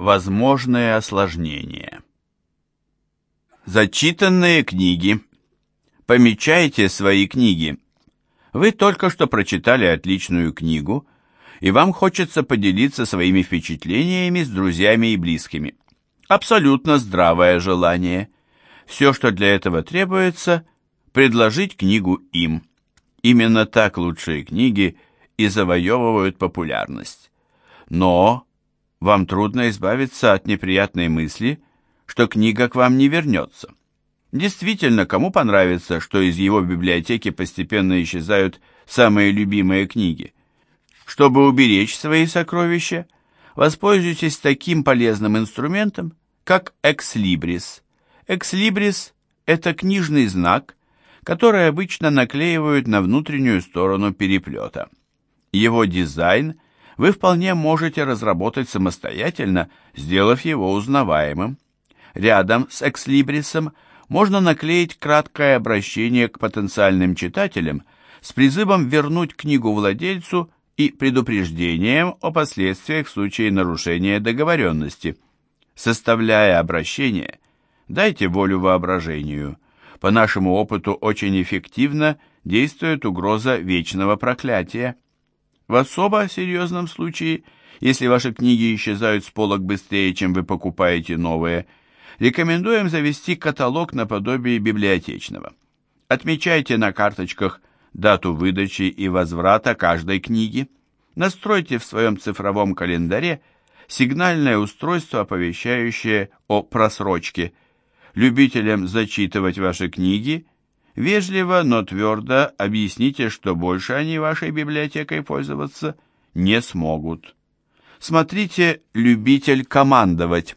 Возможные осложнения. Зачитанные книги. Помечайте свои книги. Вы только что прочитали отличную книгу, и вам хочется поделиться своими впечатлениями с друзьями и близкими. Абсолютно здравое желание. Все, что для этого требуется, предложить книгу им. Именно так лучшие книги и завоевывают популярность. Но вам трудно избавиться от неприятной мысли, что книга к вам не вернется. Действительно, кому понравится, что из его библиотеки постепенно исчезают самые любимые книги? Чтобы уберечь свои сокровища, воспользуйтесь таким полезным инструментом, как экслибрис. Экслибрис – это книжный знак, который обычно наклеивают на внутреннюю сторону переплета. Его дизайн – вы вполне можете разработать самостоятельно, сделав его узнаваемым. Рядом с экслибрисом можно наклеить краткое обращение к потенциальным читателям с призывом вернуть книгу владельцу и предупреждением о последствиях в случае нарушения договоренности. Составляя обращение, дайте волю воображению. По нашему опыту очень эффективно действует угроза вечного проклятия. В особо серьезном случае, если ваши книги исчезают с полок быстрее, чем вы покупаете новые, рекомендуем завести каталог наподобие библиотечного. Отмечайте на карточках дату выдачи и возврата каждой книги. Настройте в своем цифровом календаре сигнальное устройство, оповещающее о просрочке. Любителям зачитывать ваши книги Вежливо, но твердо объясните, что больше они вашей библиотекой пользоваться не смогут. Смотрите «Любитель командовать».